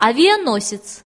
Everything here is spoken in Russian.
авианосец.